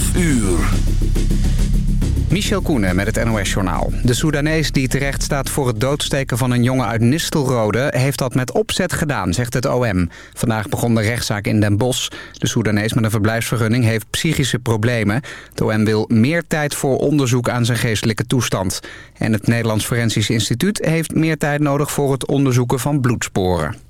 12 uur. Michel Koenen met het NOS-journaal. De Soedanees die terecht staat voor het doodsteken van een jongen uit Nistelrode... heeft dat met opzet gedaan, zegt het OM. Vandaag begon de rechtszaak in Den Bosch. De Soedanees met een verblijfsvergunning heeft psychische problemen. Het OM wil meer tijd voor onderzoek aan zijn geestelijke toestand. En het Nederlands Forensisch Instituut heeft meer tijd nodig... voor het onderzoeken van bloedsporen.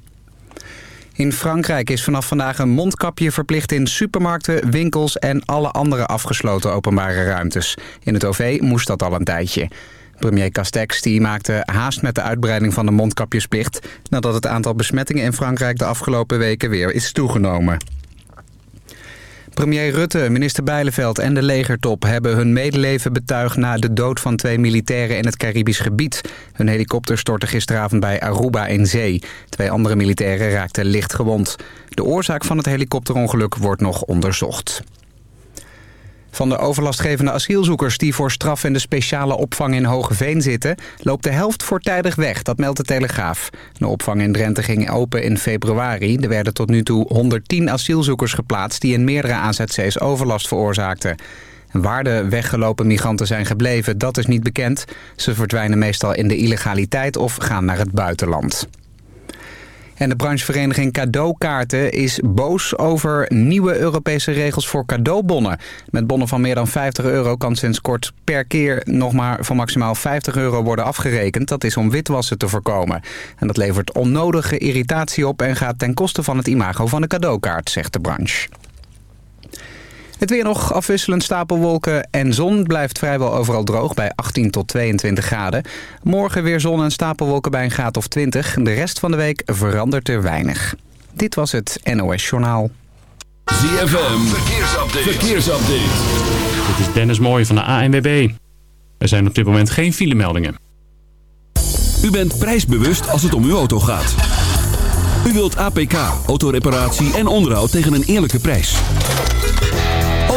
In Frankrijk is vanaf vandaag een mondkapje verplicht in supermarkten, winkels en alle andere afgesloten openbare ruimtes. In het OV moest dat al een tijdje. Premier Castex die maakte haast met de uitbreiding van de mondkapjesplicht... nadat het aantal besmettingen in Frankrijk de afgelopen weken weer is toegenomen. Premier Rutte, minister Bijleveld en de legertop hebben hun medeleven betuigd na de dood van twee militairen in het Caribisch gebied. Hun helikopter stortte gisteravond bij Aruba in zee. Twee andere militairen raakten licht gewond. De oorzaak van het helikopterongeluk wordt nog onderzocht. Van de overlastgevende asielzoekers die voor straf in de speciale opvang in Hogeveen zitten... loopt de helft voortijdig weg, dat meldt de Telegraaf. De opvang in Drenthe ging open in februari. Er werden tot nu toe 110 asielzoekers geplaatst... die in meerdere AZC's overlast veroorzaakten. Waar de weggelopen migranten zijn gebleven, dat is niet bekend. Ze verdwijnen meestal in de illegaliteit of gaan naar het buitenland. En de branchevereniging Cadeaukaarten is boos over nieuwe Europese regels voor cadeaubonnen. Met bonnen van meer dan 50 euro kan sinds kort per keer nog maar voor maximaal 50 euro worden afgerekend. Dat is om witwassen te voorkomen. En dat levert onnodige irritatie op en gaat ten koste van het imago van de cadeaukaart, zegt de branche. Het weer nog afwisselend stapelwolken en zon blijft vrijwel overal droog bij 18 tot 22 graden. Morgen weer zon en stapelwolken bij een graad of 20. De rest van de week verandert er weinig. Dit was het NOS Journaal. ZFM, verkeersupdate. verkeersupdate. Dit is Dennis Mooij van de ANWB. Er zijn op dit moment geen filemeldingen. U bent prijsbewust als het om uw auto gaat. U wilt APK, autoreparatie en onderhoud tegen een eerlijke prijs.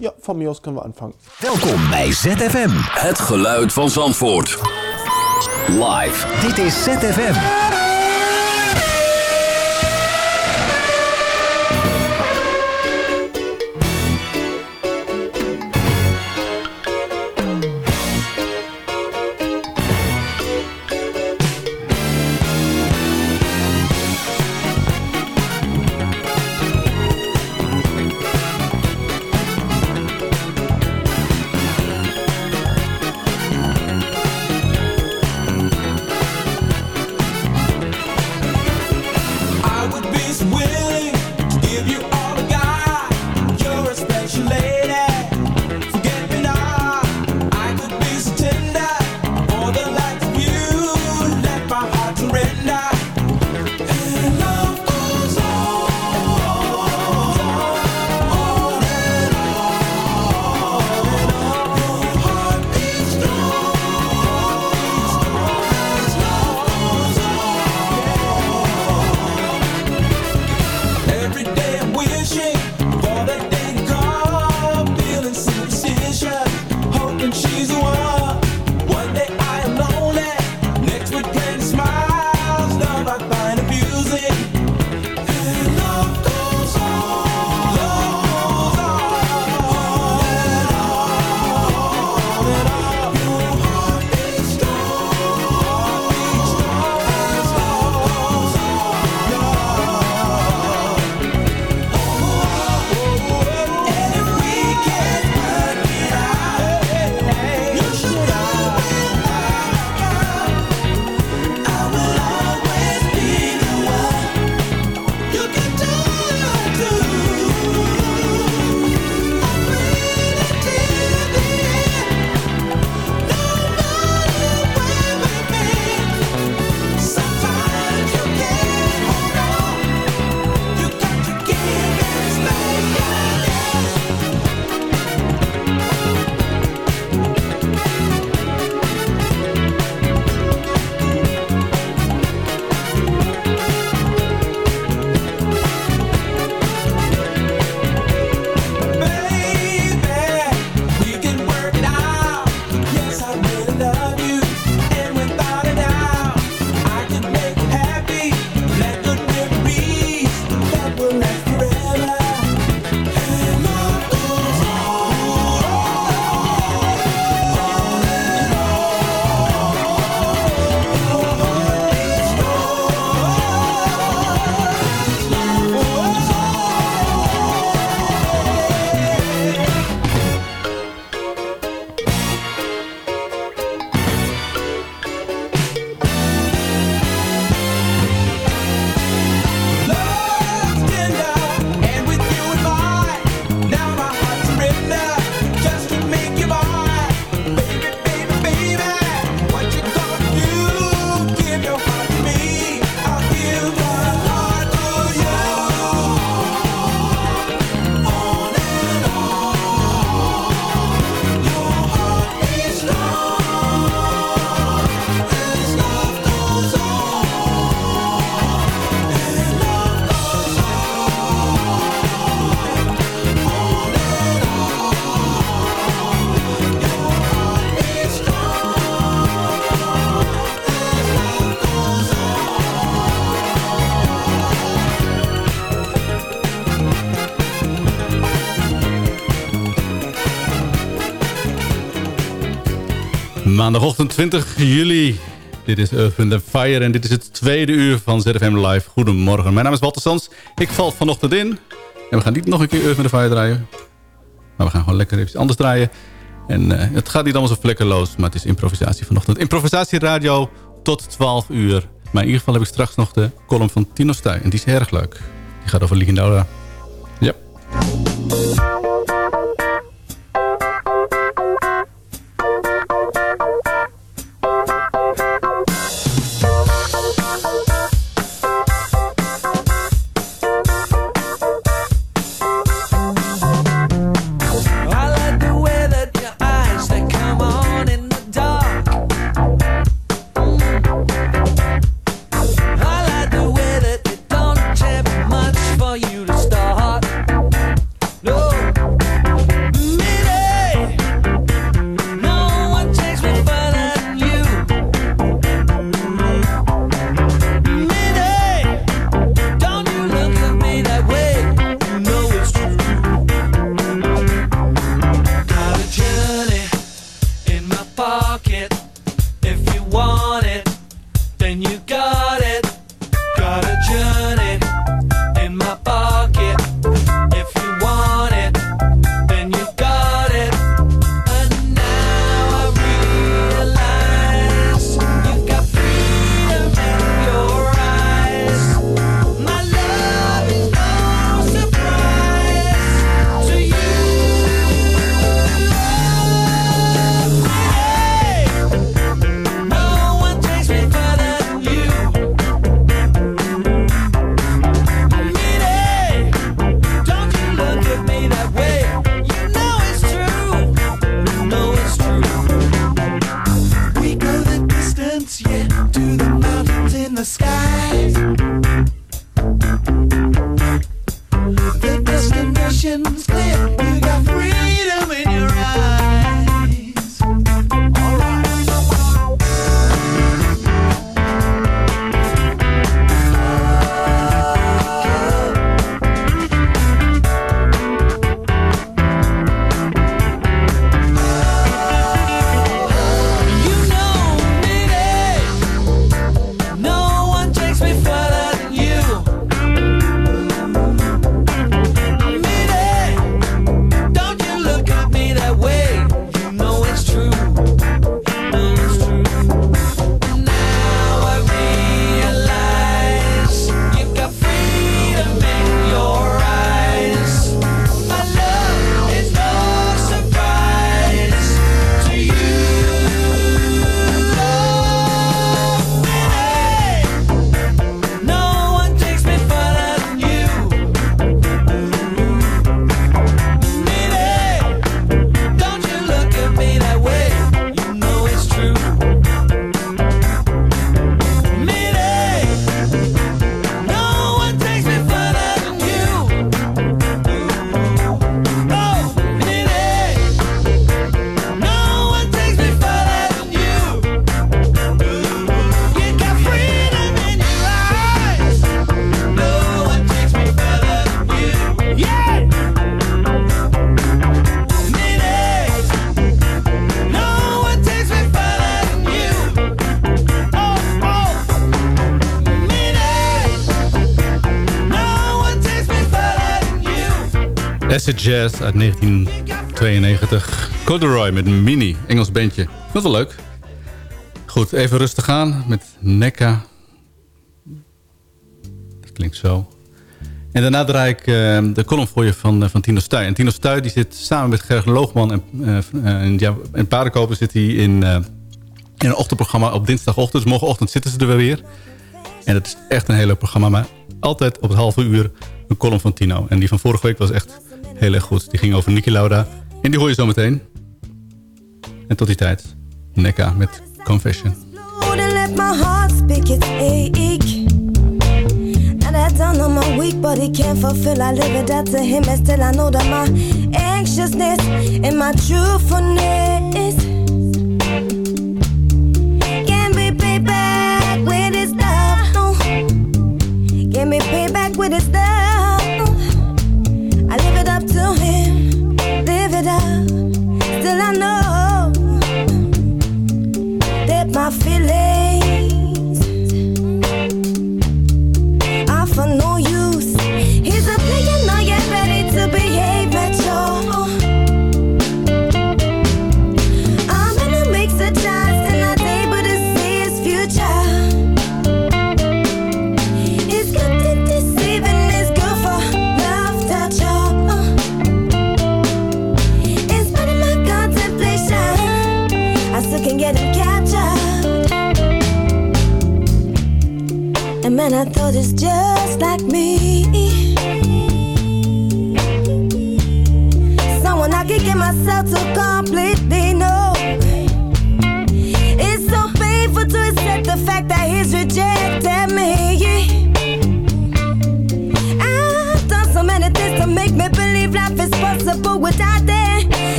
Ja, aus können wir anfangen. Welkom bij ZFM. Het geluid van Zandvoort. Live. Dit is ZFM. Maandagochtend 20 juli. Dit is Earth, Wind Fire en dit is het tweede uur van ZFM Live. Goedemorgen, mijn naam is Walter Sans. Ik val vanochtend in. En we gaan niet nog een keer Earth, Wind Fire draaien. Maar we gaan gewoon lekker even anders draaien. En eh, het gaat niet allemaal zo vlekkeloos, maar het is improvisatie vanochtend. Improvisatieradio tot 12 uur. Maar in ieder geval heb ik straks nog de column van Tino Stuy. En die is erg leuk. Die gaat over Ligindaura. Ja. Yeah, to the mountains in the sky. Acid Jazz uit 1992. Corduroy met een mini Engels bandje. Het wel leuk. Goed, even rustig aan met Nekka. Dat klinkt zo. En daarna draai ik eh, de column voor je van, eh, van Tino Stuy. En Tino Stuy die zit samen met Gerg Loogman en, eh, en, ja, en Paardenkoper zit hij in, in een ochtendprogramma op dinsdagochtend. Dus morgenochtend zitten ze er weer. En het is echt een heel leuk programma. Maar altijd op het halve uur een column van Tino. En die van vorige week was echt heel erg goed. Die ging over Niki Lauda. En die hoor je zo meteen. En tot die tijd, Nekka met Confession. Don't know my weak body can't fulfill. I live it up to him, and still I know that my anxiousness and my truthfulness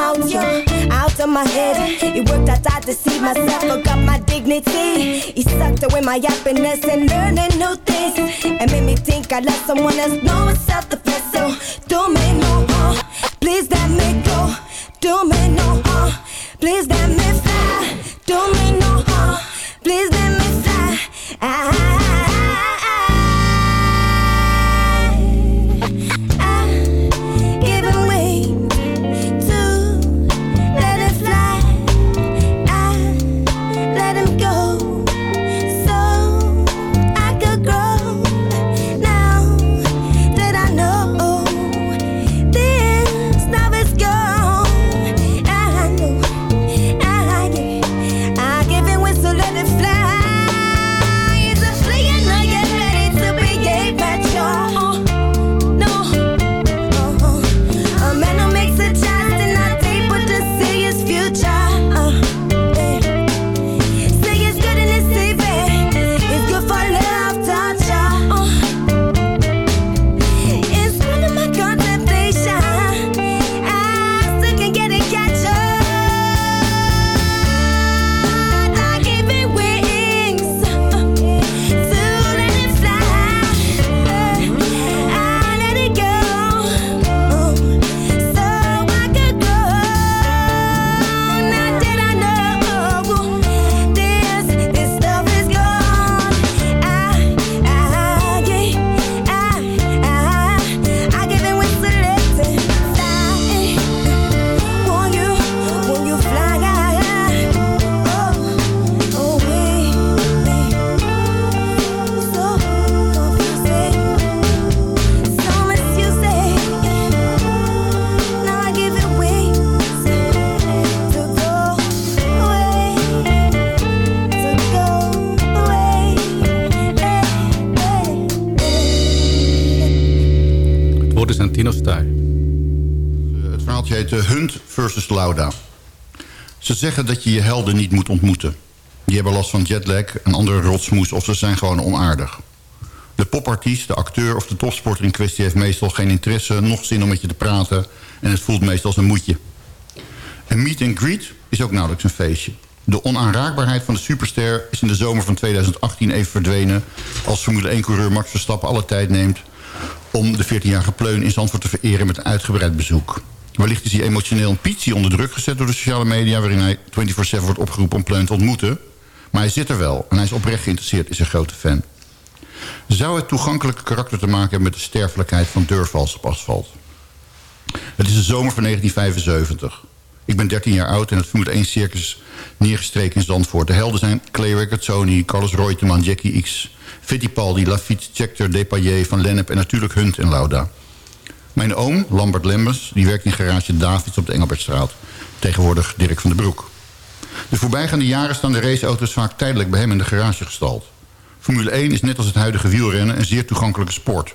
out, yo, out of my head. It worked out, I deceived myself, forgot my dignity. He sucked away my happiness and learning new things, and made me think I love someone else. No, it's self-defense, so do me no harm. Please let me go. Do me no harm. Please let me fly. Do me no harm. Please let me fly. I, I zeggen dat je je helden niet moet ontmoeten. Die hebben last van jetlag en andere rotsmoes of ze zijn gewoon onaardig. De popartiest, de acteur of de topsporter in kwestie... heeft meestal geen interesse, nog zin om met je te praten... en het voelt meestal als een moedje. Een meet and greet is ook nauwelijks een feestje. De onaanraakbaarheid van de superster is in de zomer van 2018 even verdwenen... als Formule 1-coureur Max Verstappen alle tijd neemt... om de 14-jarige pleun in Zandvoort te vereren met een uitgebreid bezoek. Wellicht is hij emotioneel een Pietje onder druk gezet door de sociale media... waarin hij 24-7 wordt opgeroepen om pleun te ontmoeten. Maar hij zit er wel en hij is oprecht geïnteresseerd, is een grote fan. Zou het toegankelijke karakter te maken hebben met de sterfelijkheid van deurvals op asfalt? Het is de zomer van 1975. Ik ben 13 jaar oud en het Formule 1 circus neergestreken in Zandvoort. De helden zijn Clay Recordsoni, Carlos Reutemann, Jackie X... Fittipaldi, Lafitte, Scheckter, Depailler, Van Lennep en natuurlijk Hunt en Lauda. Mijn oom, Lambert Lembers, die werkt in garage Davids op de Engelbertstraat. Tegenwoordig Dirk van den Broek. De voorbijgaande jaren staan de raceauto's vaak tijdelijk bij hem in de garage gestald. Formule 1 is net als het huidige wielrennen een zeer toegankelijke sport.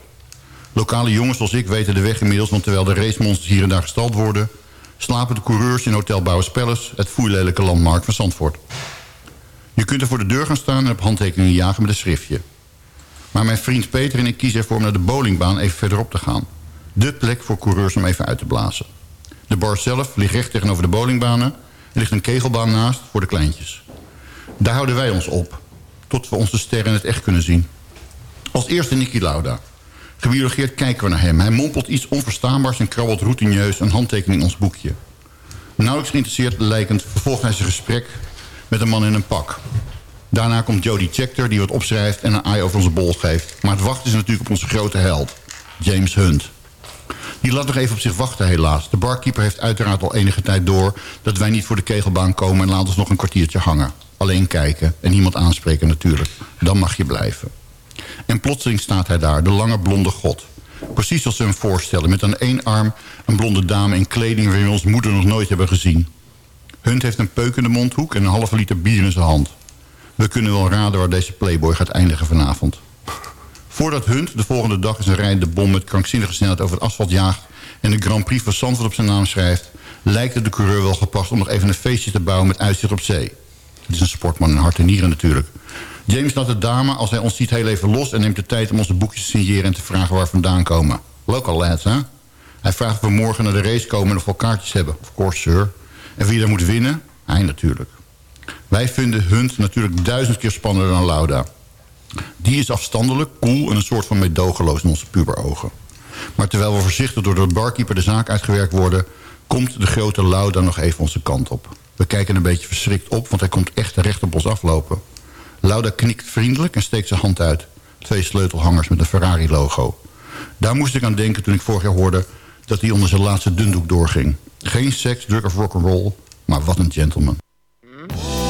Lokale jongens zoals ik weten de weg inmiddels... want terwijl de racemonsters hier en daar gestald worden... slapen de coureurs in Hotel Bouwerspellers... het foeilelijke landmark van Zandvoort. Je kunt er voor de deur gaan staan en op handtekeningen jagen met een schriftje. Maar mijn vriend Peter en ik kiezen ervoor om naar de bowlingbaan even verderop te gaan. De plek voor coureurs om even uit te blazen. De bar zelf ligt recht tegenover de bowlingbanen. Er ligt een kegelbaan naast voor de kleintjes. Daar houden wij ons op. Tot we onze sterren in het echt kunnen zien. Als eerste Niki Lauda. Gebiologeerd kijken we naar hem. Hij mompelt iets onverstaanbaars en krabbelt routineus een handtekening in ons boekje. Nauwelijks geïnteresseerd lijkend vervolgt hij zijn gesprek met een man in een pak. Daarna komt Jodie Checker die wat opschrijft en een eye over onze bol geeft. Maar het wachten is natuurlijk op onze grote held, James Hunt. Die laat nog even op zich wachten helaas. De barkeeper heeft uiteraard al enige tijd door... dat wij niet voor de kegelbaan komen en laat ons nog een kwartiertje hangen. Alleen kijken en niemand aanspreken natuurlijk. Dan mag je blijven. En plotseling staat hij daar, de lange blonde god. Precies zoals ze hem voorstellen. Met aan één arm een blonde dame in kleding... waarin we ons moeder nog nooit hebben gezien. Hunt heeft een peuk in de mondhoek en een halve liter bier in zijn hand. We kunnen wel raden waar deze playboy gaat eindigen vanavond. Voordat Hunt de volgende dag in zijn rijdende bom... met krankzinnige snelheid over het asfalt jaagt... en de Grand Prix van Zandvoort op zijn naam schrijft... lijkt het de coureur wel gepast om nog even een feestje te bouwen... met uitzicht op zee. Het is een sportman in hart en nieren natuurlijk. James laat de dame, als hij ons ziet, heel even los... en neemt de tijd om onze boekjes te signeren en te vragen waar vandaan komen. Local lads, hè? Hij vraagt of we morgen naar de race komen en of we kaartjes hebben. Of course, sir. En wie daar moet winnen? Hij natuurlijk. Wij vinden Hunt natuurlijk duizend keer spannender dan Lauda. Die is afstandelijk, cool en een soort van meedogenloos in onze puberogen. Maar terwijl we voorzichtig door de barkeeper de zaak uitgewerkt worden... komt de grote Lauda nog even onze kant op. We kijken een beetje verschrikt op, want hij komt echt recht op ons aflopen. Lauda knikt vriendelijk en steekt zijn hand uit. Twee sleutelhangers met een Ferrari-logo. Daar moest ik aan denken toen ik vorig jaar hoorde... dat hij onder zijn laatste dundoek doorging. Geen seks, drug of rock'n'roll, maar wat een gentleman. When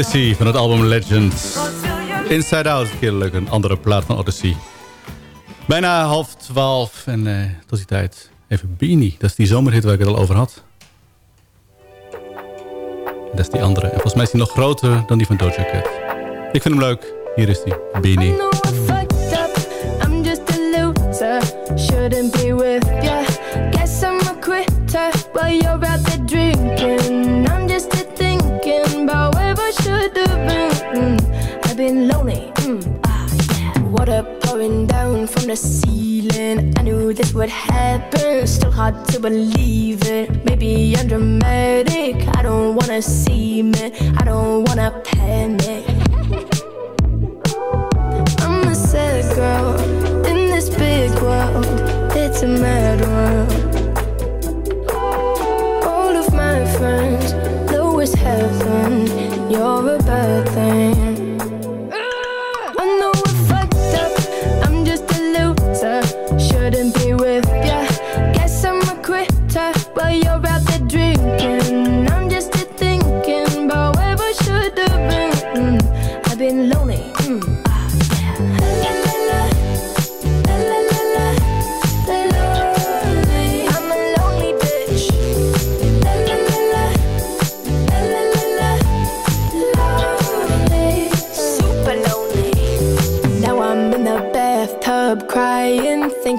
Odyssey van het album Legends. Inside Out, leuk, een andere plaat van Odyssey. Bijna half twaalf en eh, tot die tijd even Beanie. Dat is die zomerhit waar ik het al over had. Dat is die andere. En volgens mij is die nog groter dan die van Doja Cat. Ik vind hem leuk. Hier is die, Beanie. From the ceiling. I knew this would happen. Still hard to believe it. Maybe I'm dramatic. I don't wanna see me. I don't wanna panic. I'm a sad girl in this big world. It's a mad world.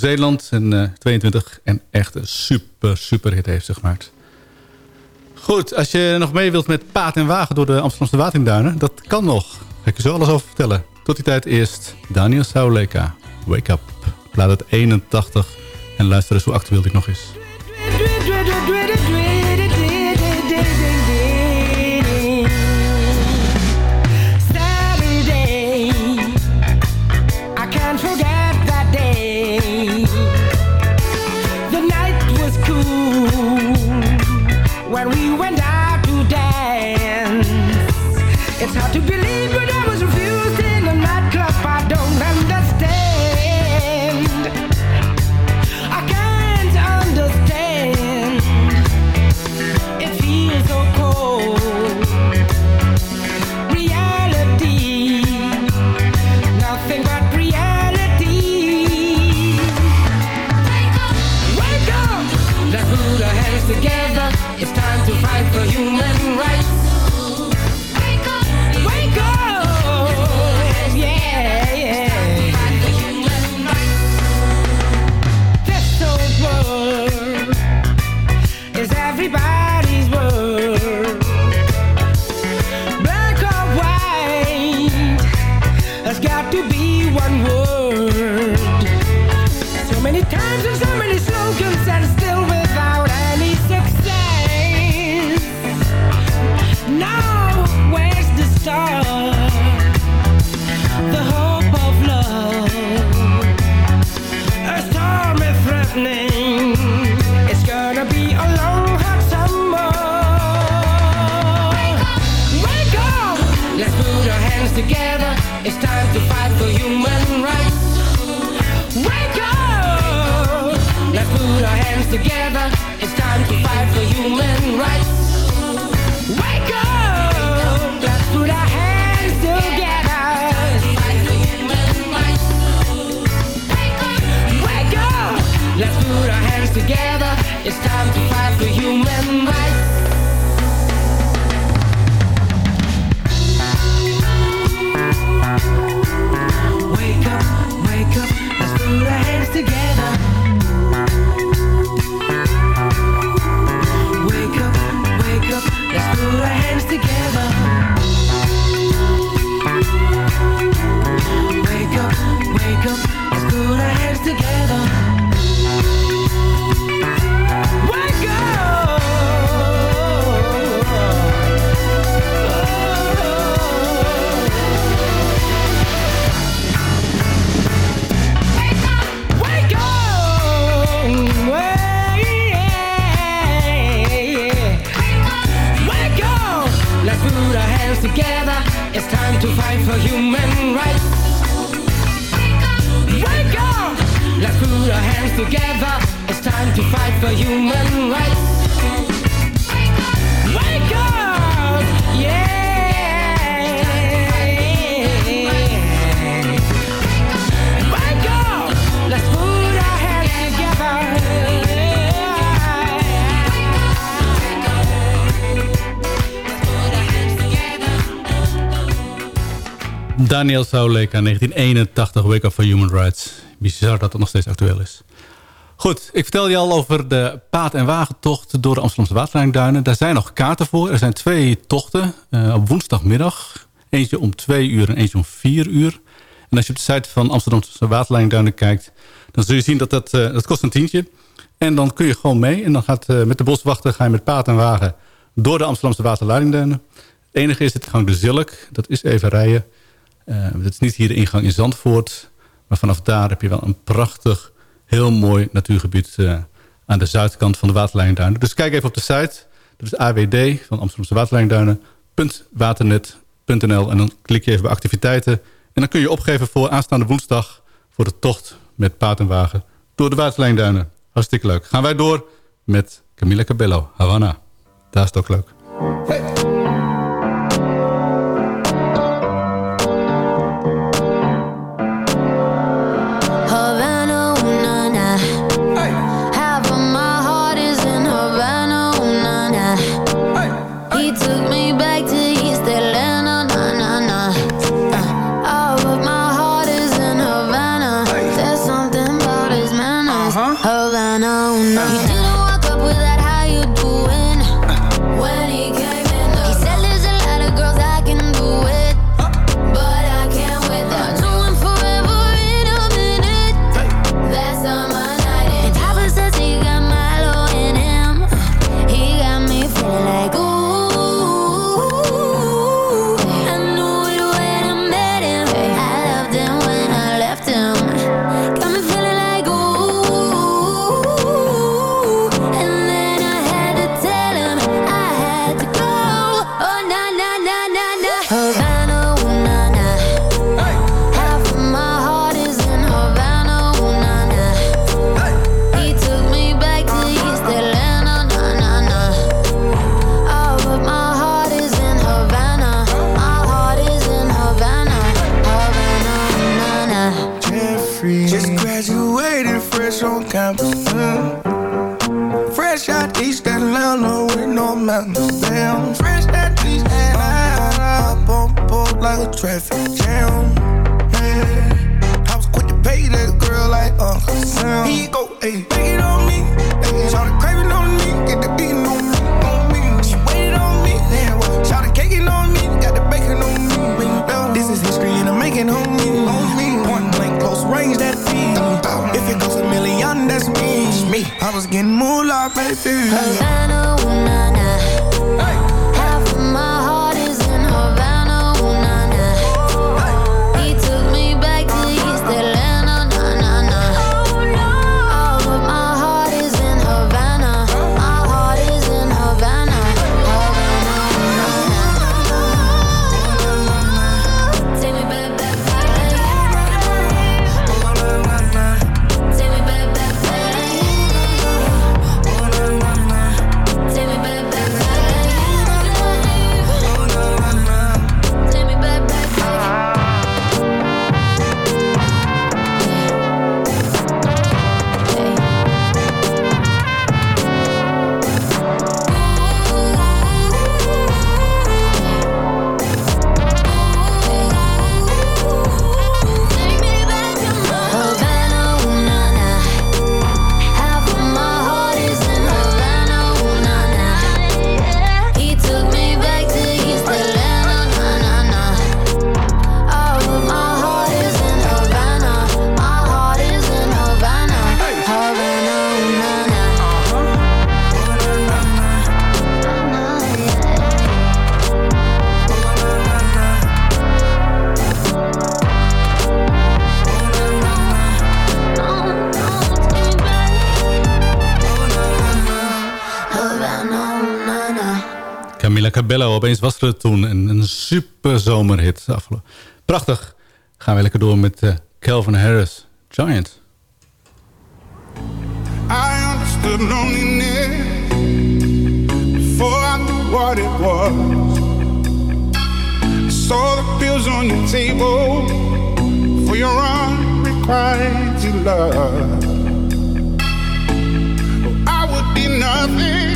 Nieuw-Zeeland en eh, 22 en echt een super, super hit heeft ze gemaakt. Goed, als je nog mee wilt met paard en wagen door de Amsterdamse waterduinen, dat kan nog. Ga ik je zo alles over vertellen. Tot die tijd eerst Daniel Sauleka, Wake Up. Plaat het 81 en luister eens hoe actueel dit nog is. Together. Daniel Sauleka, 1981, Wake Up for Human Rights. Bizar dat het nog steeds actueel is. Goed, ik vertelde je al over de paard- en wagentocht door de Amsterdamse waterlijnduinen. Daar zijn nog kaarten voor. Er zijn twee tochten eh, op woensdagmiddag. Eentje om twee uur en eentje om vier uur. En als je op de site van Amsterdamse waterlijnduinen kijkt... dan zul je zien dat dat, eh, dat kost een tientje. En dan kun je gewoon mee. En dan gaat eh, met de boswachter ga je met paard en wagen door de Amsterdamse waterleidingduinen. Het enige is het gang de Zilk. Dat is even rijden. Dat is niet hier de ingang in Zandvoort. Maar vanaf daar heb je wel een prachtig, heel mooi natuurgebied... Uh, aan de zuidkant van de waterlijnduinen. Dus kijk even op de site. Dat is AWD van Amsterdamse waterlijnduinen.waternet.nl En dan klik je even bij activiteiten. En dan kun je opgeven voor aanstaande woensdag... voor de tocht met paard en wagen door de waterlijnduinen. Hartstikke leuk. Gaan wij door met Camila Cabello, Havana. Daar is het ook leuk. am. Fresh that these and I, I bump up like a traffic jam. Man, I was quick to pay that girl like Uncle Sam. He go, hey, take it on me. Hey, Shout the craving on me, get the beating on me, on me. She waited on me, then Shout the caking on me, got the bacon on me. This is history and I'm making on me, on me. Point blank, close range, that feed. If it goes a million, that's me. I was getting moolah, baby. Havana, Camila Cabello. Opeens was er toen een, een super zomerhit. Prachtig. Gaan we lekker door met uh, Calvin Harris, Giant. I understood loneliness Before I knew what it was I saw the pills on your table For your unrequited love oh, I would be nothing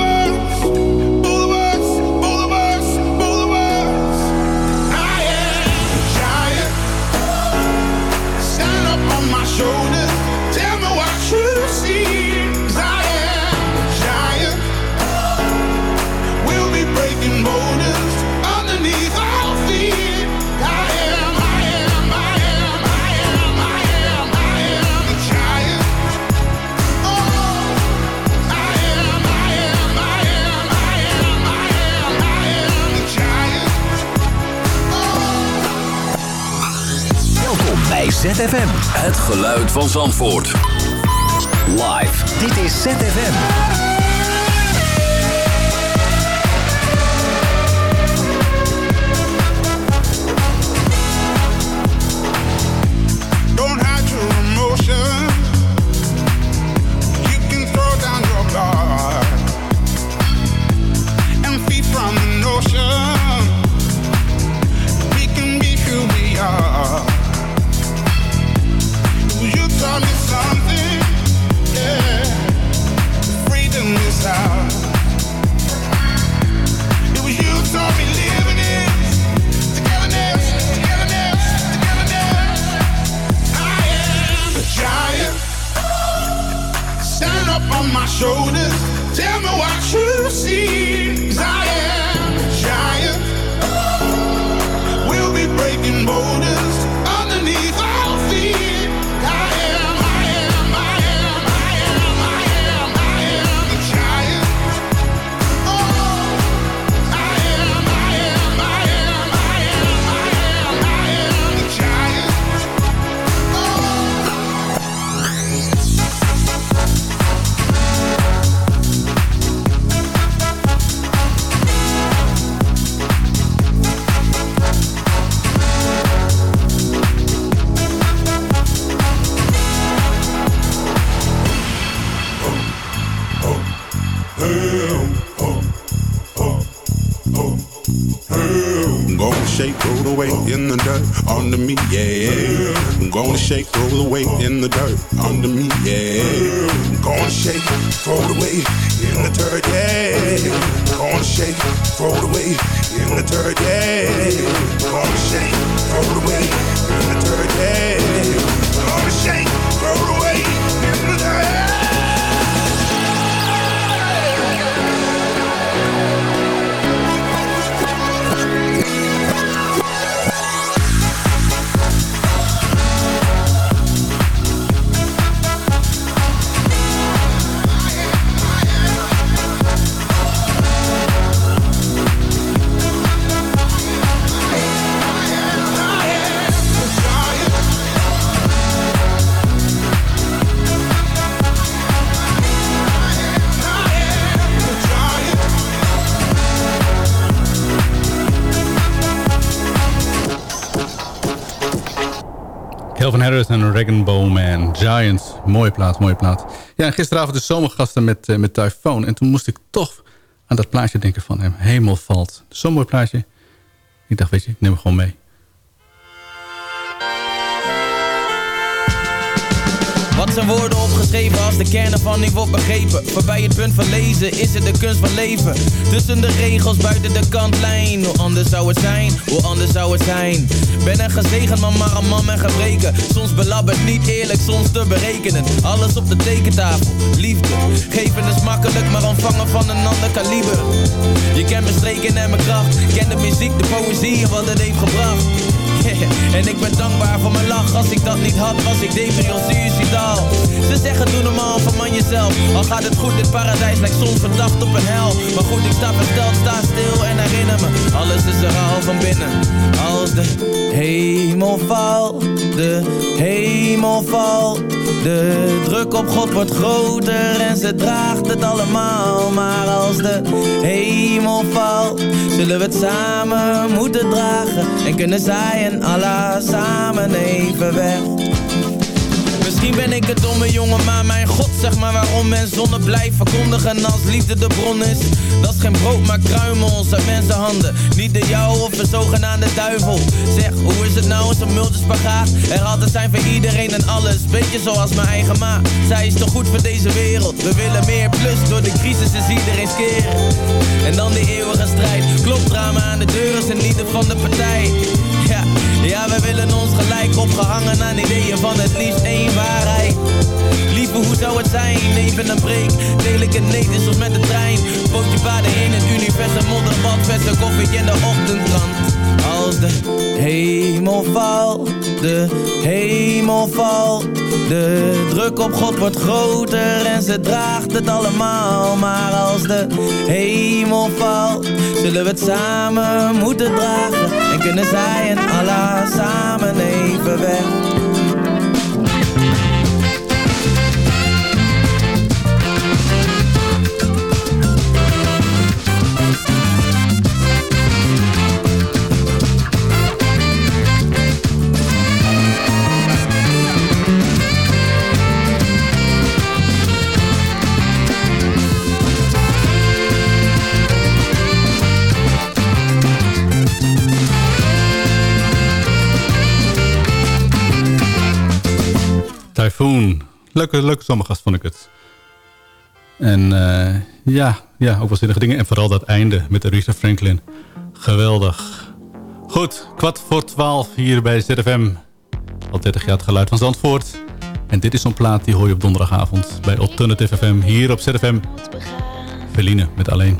ZFM. Het geluid van Zandvoort. Live. Dit is ZFM. Calvin Harris en Man. Giants. Mooie plaat, mooie plaat. Ja, gisteravond de zomergasten met, uh, met Typhoon. En toen moest ik toch aan dat plaatje denken van hem. Hemel valt. Zo'n mooi plaatje. Ik dacht, weet je, ik neem hem gewoon mee. Wat zijn woorden opgeschreven als de kern ervan niet wordt begrepen? Voorbij het punt van lezen is het de kunst van leven. Tussen de regels buiten de kantlijn. Hoe anders zou het zijn? Hoe anders zou het zijn? Ben een gezegend man, maar een man met gebreken. Soms belabberd, niet eerlijk, soms te berekenen. Alles op de tekentafel, liefde. Geven is makkelijk, maar ontvangen van een ander kaliber. Je kent mijn streken en mijn kracht. Ken de muziek, de poëzie en wat het heeft gebracht. en ik ben dankbaar voor mijn lach. Als ik dat niet had was ik depri of suicidaal Ze zeggen doe normaal, verman jezelf. Al gaat het goed, dit paradijs lijkt soms verdacht op een hel. Maar goed, ik sta versteld, sta stil en herinner me. Alles is er al van binnen. Als de hemel valt De hemel valt. De druk op God wordt groter En ze draagt het allemaal. Maar als de hemel valt Zullen we het samen moeten dragen. En kunnen zij en Allah samen even weg Misschien ben ik een domme jongen, maar mijn god zeg maar waarom men zonne blijft verkondigen als liefde de bron is. Dat is geen brood, maar kruimels uit mensenhanden. Niet de jou of een zogenaamde duivel. Zeg, hoe is het nou, zo'n multispagaat? Er altijd zijn voor iedereen en alles, beetje zoals mijn eigen ma. Zij is toch goed voor deze wereld. We willen meer plus, door de crisis is iedereen skeer. En dan die eeuwige strijd. Klopdrama aan de deur is een lieder van de partij. Ja, ja, we willen ons gelijk opgehangen aan ideeën van het liefst één waarheid. Hoe zou het zijn? Even een break, deel ik het leed is met de trein. Bootje vader in het universum, modderbad, verse koffie in de ochtendkrant. Als de hemel valt, de hemel valt. De druk op God wordt groter en ze draagt het allemaal. Maar als de hemel valt, zullen we het samen moeten dragen. En kunnen zij en Allah samen even weg. Typhoon. Leuke, leuke zomergast vond ik het. En uh, ja, ja, ook wel zinnige dingen. En vooral dat einde met Aretha Franklin. Geweldig. Goed, kwart voor twaalf hier bij ZFM. Al 30 jaar het geluid van Zandvoort. En dit is zo'n plaat die hoor je op donderdagavond bij Alternative FM hier op ZFM. Feline met Alleen.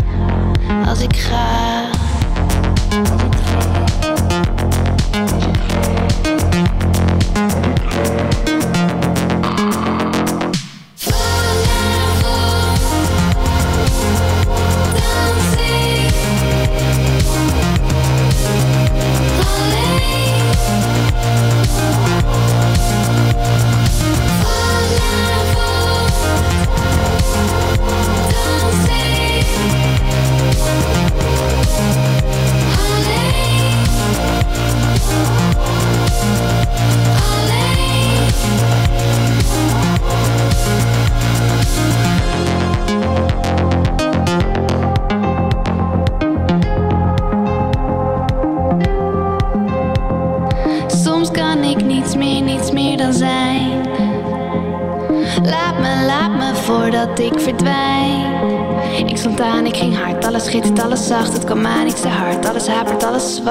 als ik ga.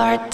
apart.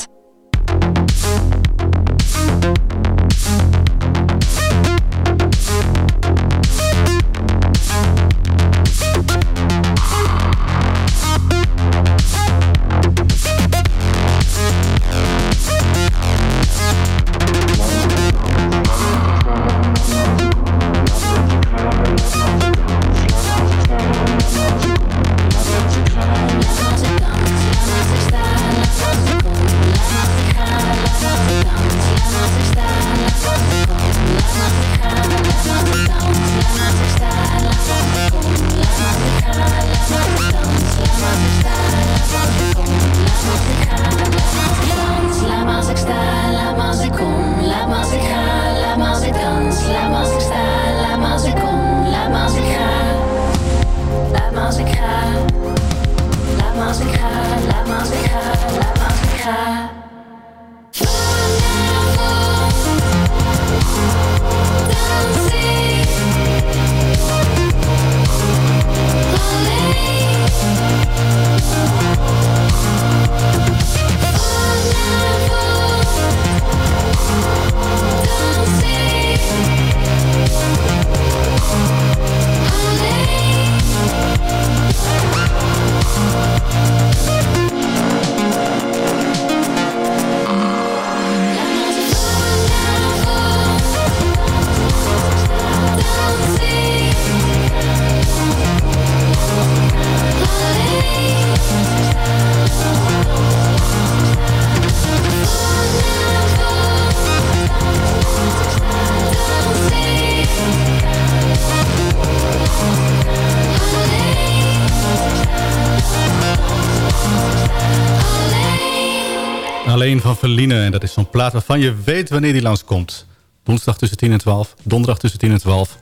Verline. En dat is zo'n plaat waarvan je weet wanneer die langskomt. Woensdag tussen 10 en 12. Donderdag tussen 10 en 12.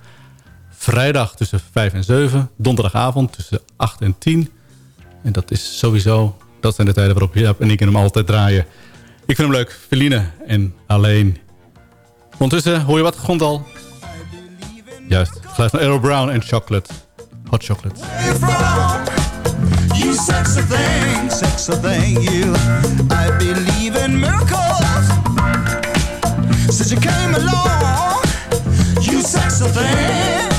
Vrijdag tussen 5 en 7. Donderdagavond tussen 8 en 10. En dat is sowieso... Dat zijn de tijden waarop Jaap en ik hem altijd draaien. Ik vind hem leuk. Verline en Alleen. Ondertussen hoor je wat grond al. Juist. Geluid van Arrow Brown en Chocolate. Hot Chocolate. Sexy thing, sexy thing, you. I believe in miracles. Since you came along, you sexy thing.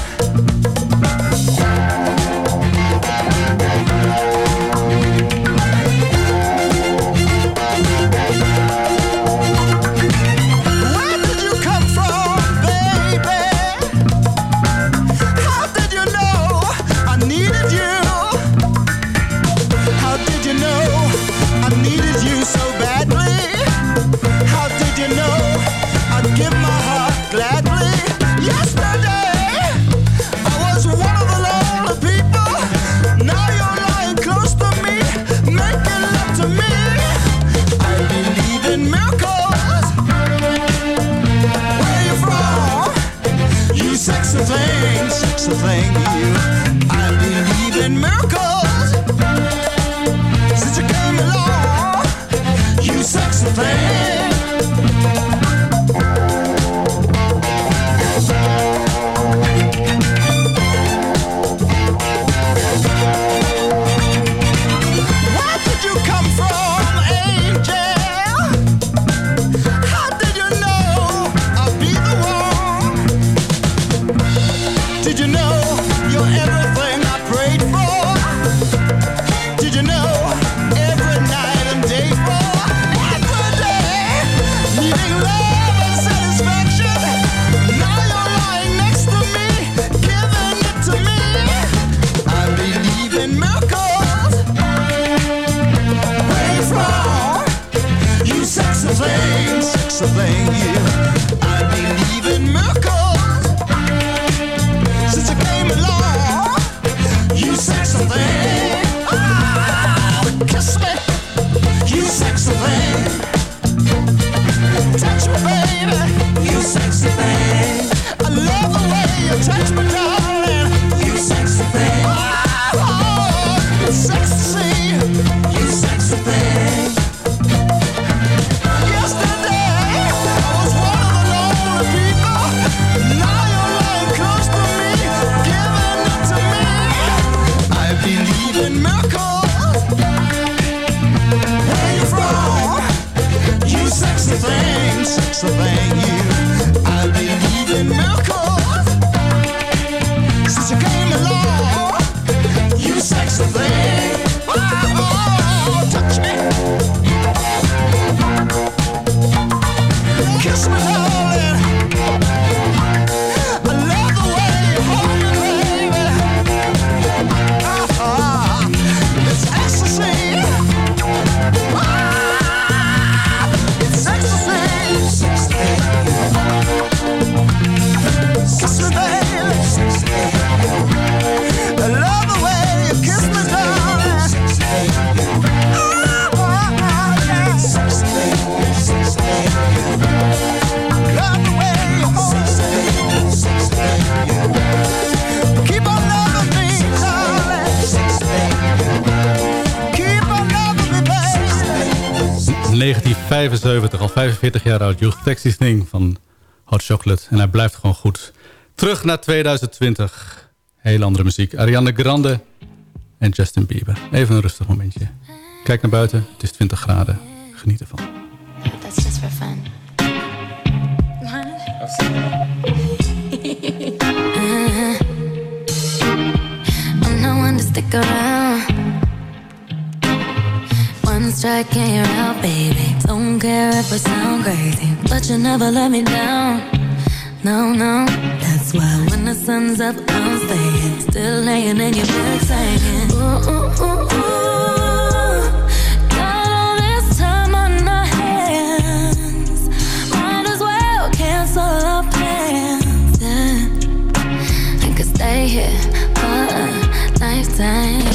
such a 1975, al 45 jaar oud. Youth Texas Thing van Hot Chocolate. En hij blijft gewoon goed. Terug naar 2020. Hele andere muziek. Ariana Grande en Justin Bieber. Even een rustig momentje. Kijk naar buiten. Het is 20 graden. Geniet ervan. That's just for fun. Uh, I'm no one to stick around. You're out, baby. Don't care if I sound crazy, but you never let me down. No, no, that's why when the sun's up, I'm staying. Still laying in your bed saying, ooh, ooh, ooh, ooh. Got all this time on our hands. Might as well cancel our plans. Yeah. I could stay here for a lifetime.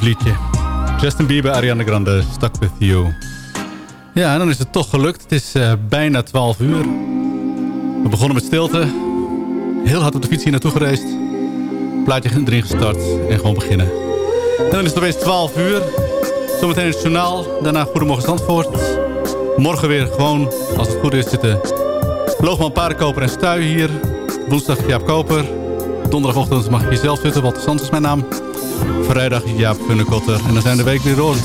Lief liedje. Justin Bieber, Ariana Grande, Stuck With You. Ja, en dan is het toch gelukt. Het is eh, bijna 12 uur. We begonnen met stilte. Heel hard op de fiets hier naartoe gereisd. Plaatje erin gestart en gewoon beginnen. En dan is het opeens 12 uur. Zometeen het journaal. Daarna Goedemorgen Zandvoort. Morgen weer gewoon, als het goed is, zitten Loogman Paardenkoper en Stuy hier. Woensdag Jaap Koper. Donderdagochtend mag hier zelf zitten. Walter Sands is mijn naam. Vrijdag Jaap Funnekotter. En dan zijn de week weer rond.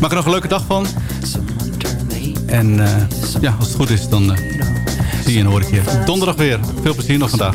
Maak er nog een leuke dag van. En eh, ja, als het goed is, dan eh, zie je en hoor ik donderdag weer. Veel plezier nog vandaag.